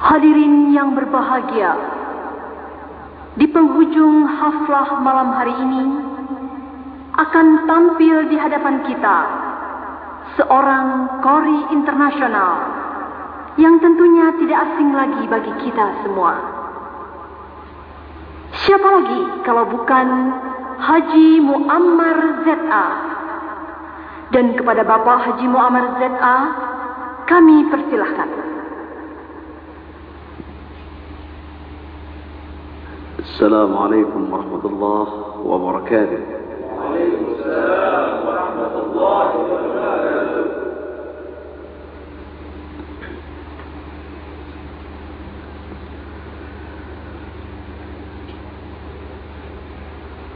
Hadirin yang berbahagia, di penghujung haflah malam hari ini akan tampil di hadapan kita seorang kori internasional yang tentunya tidak asing lagi bagi kita semua. Siapa lagi kalau bukan Haji Muammar ZA? Dan kepada Bapak Haji Muammar ZA, kami persilahkan. السلام عليكم ورحمة الله وبركاته. وعليكم السلام ورحمة الله وبركاته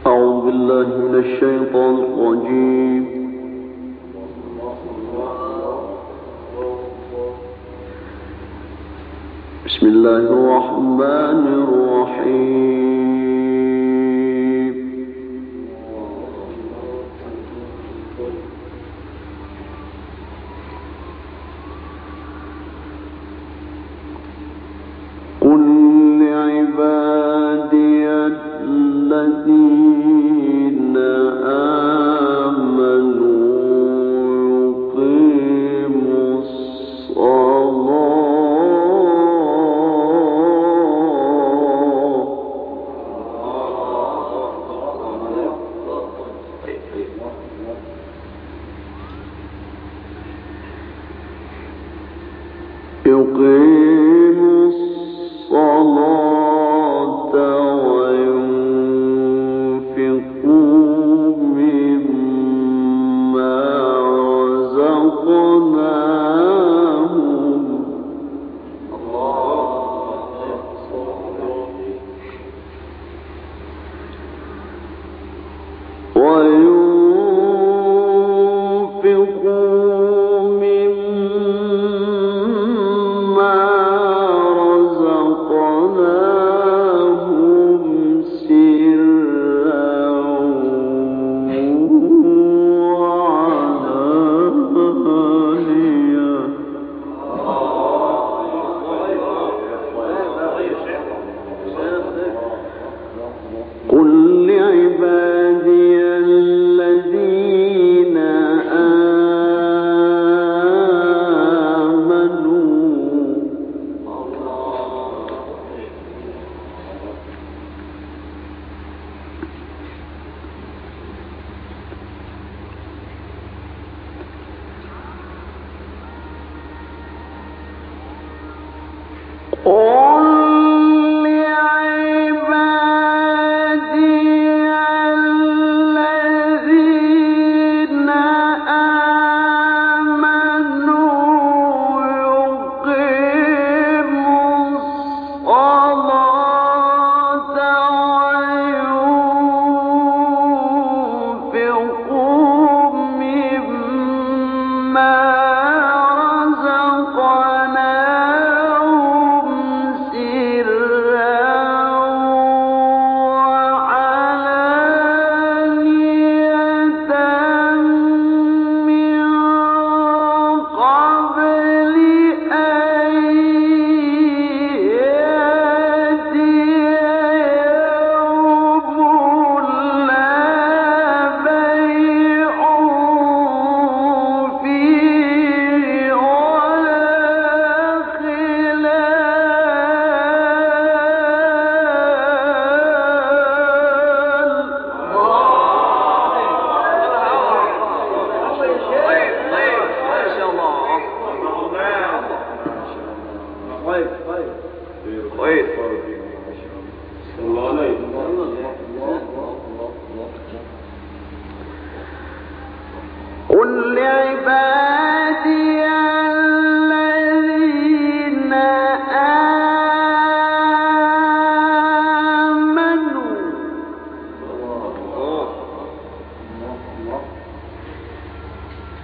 أعوذ بالله من الشيطان الرجيم. بسم الله الرحمن الرحيم.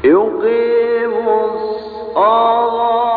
يقيموا الصلاة.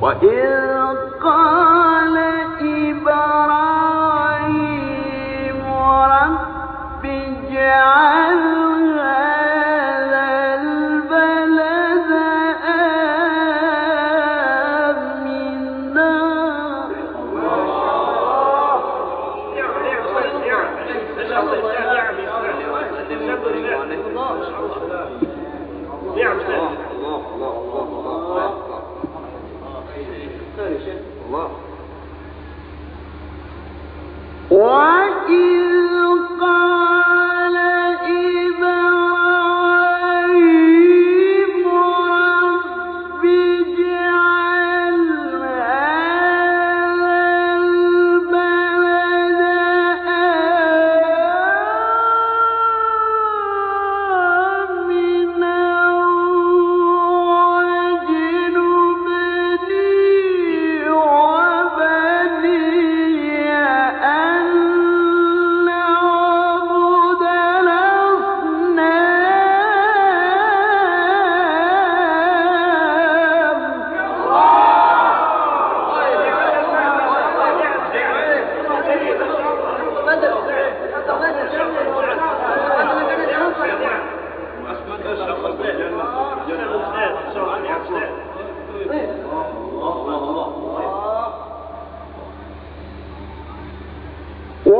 وإذ قال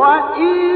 وإن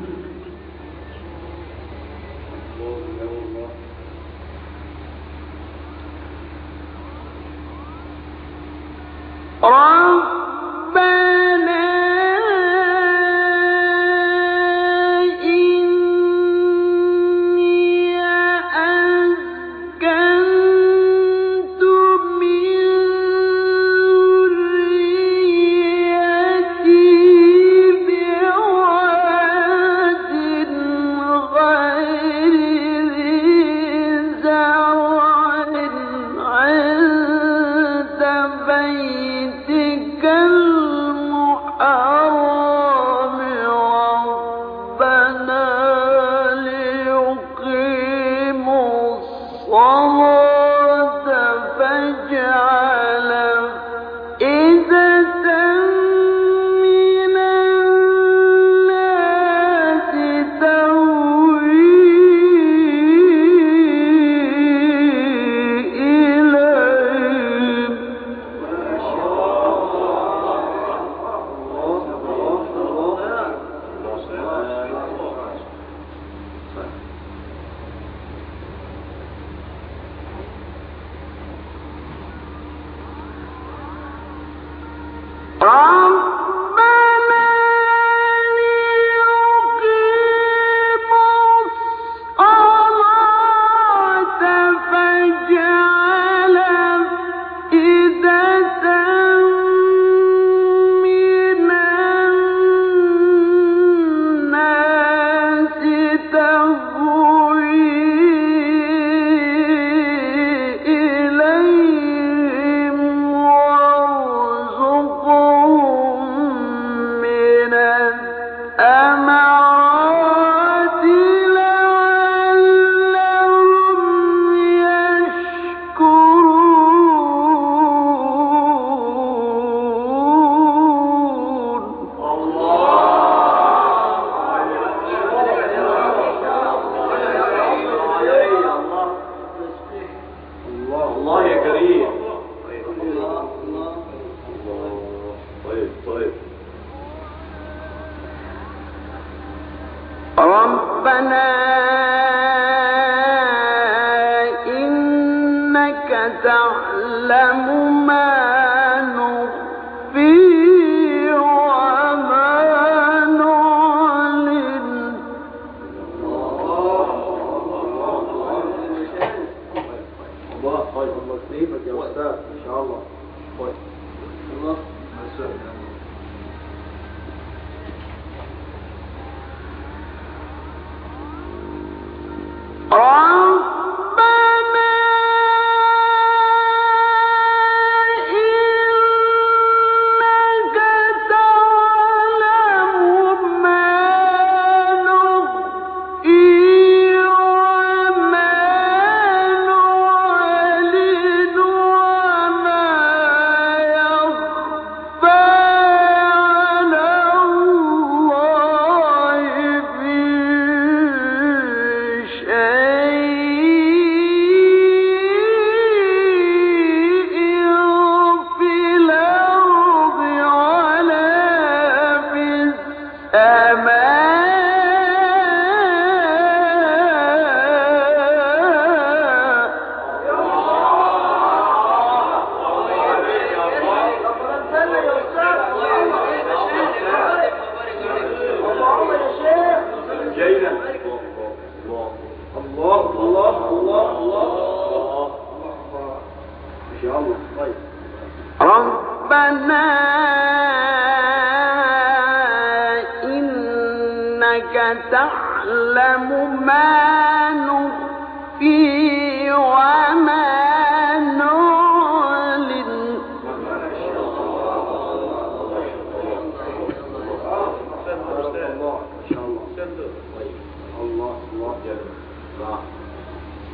ما نخفي وما نعلن.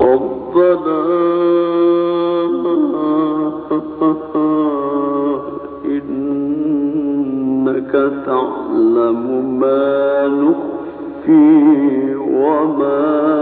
ربنا إنك تعلم ما نخفي Amen.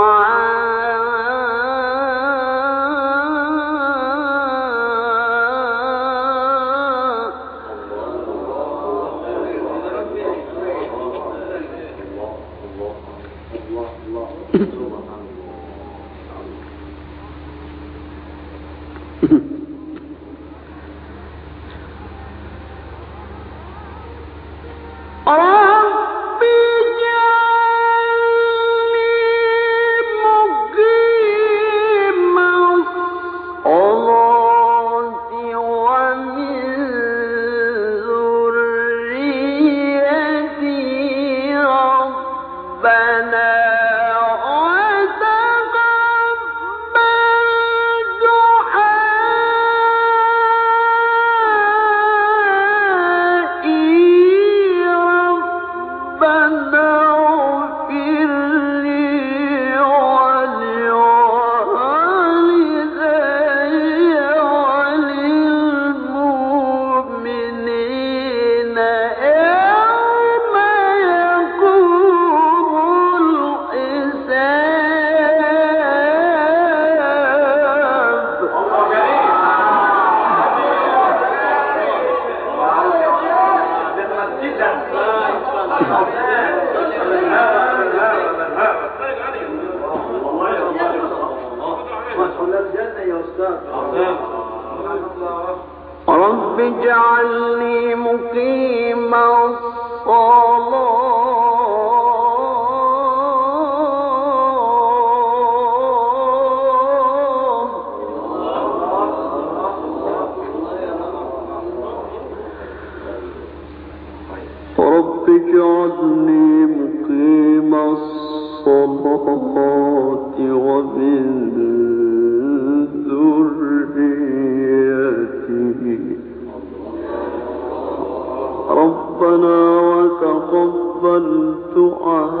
one. رب اجعلني مقيم الصلاة. رب اجعلني مقيم الصلاة ومن والسؤال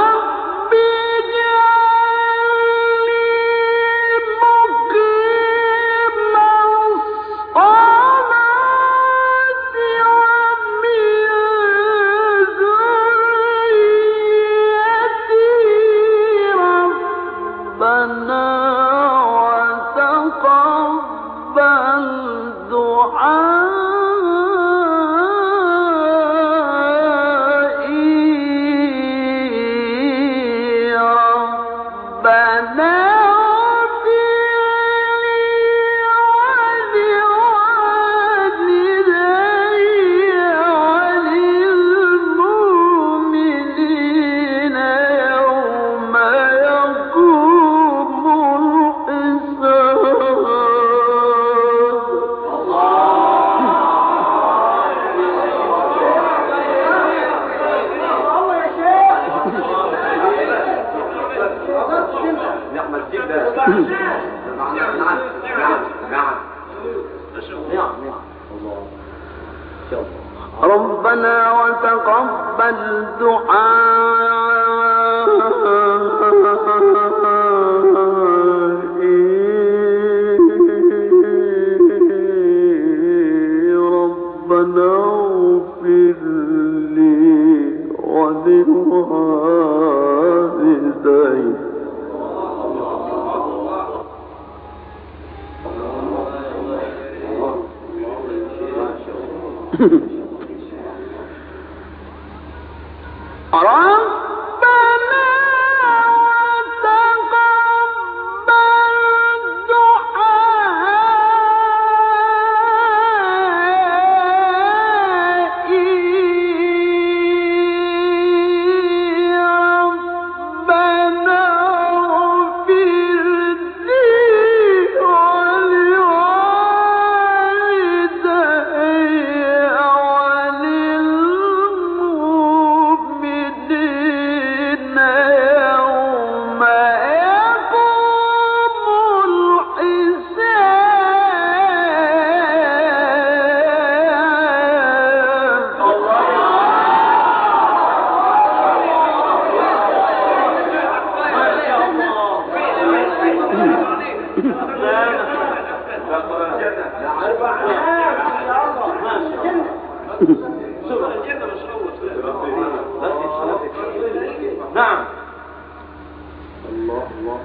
الله الله.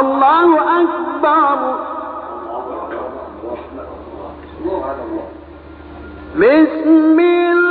الله أكبر. بسم الله.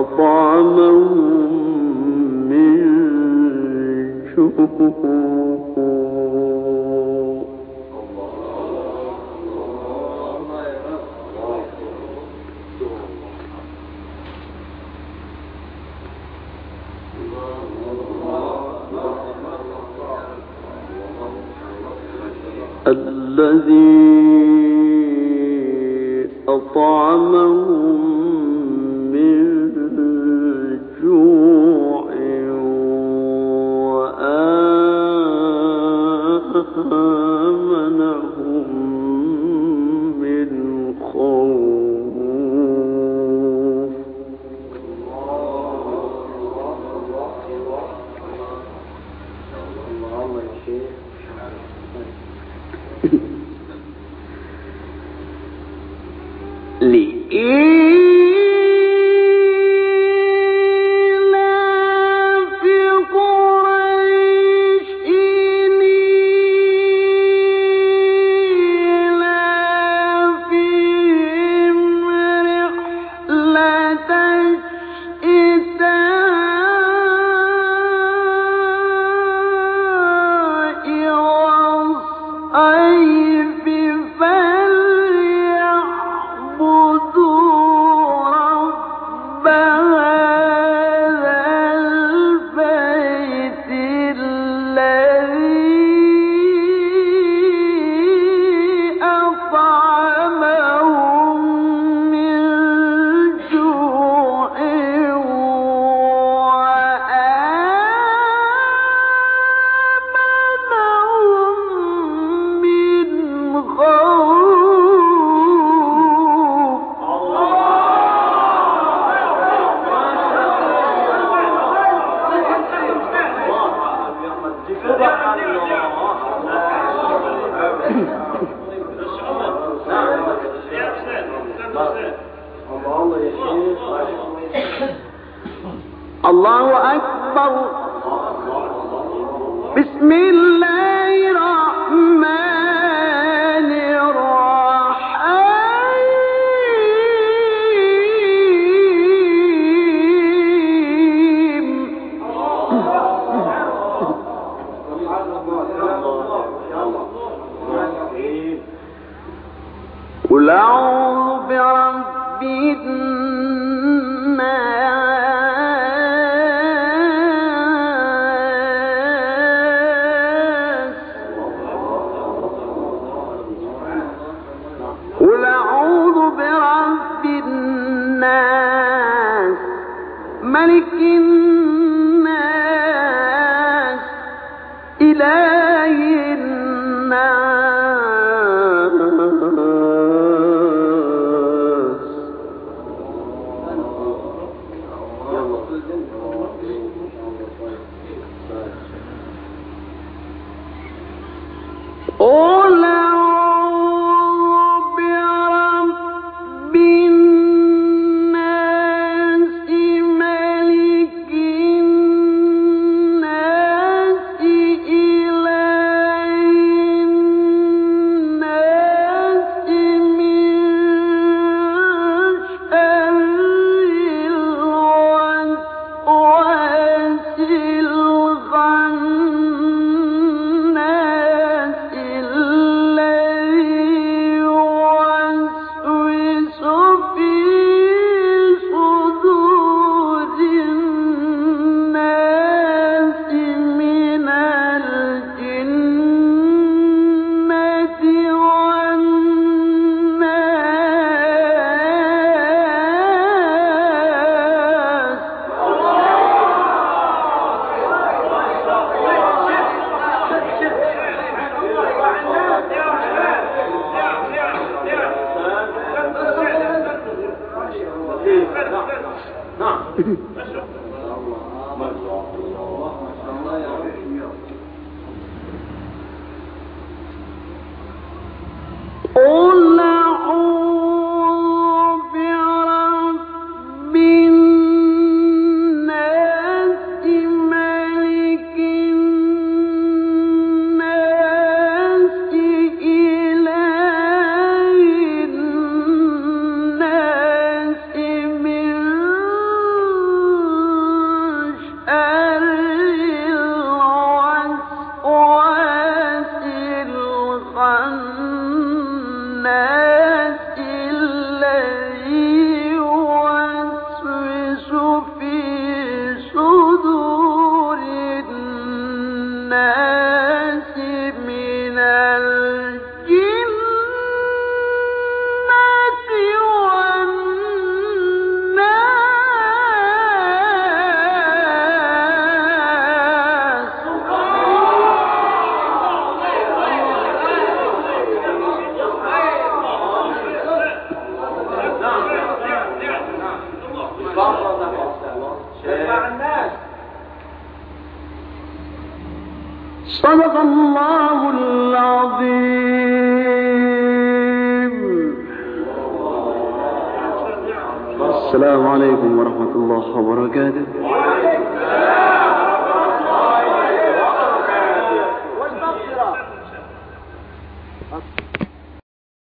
أطعمهم من جوع إله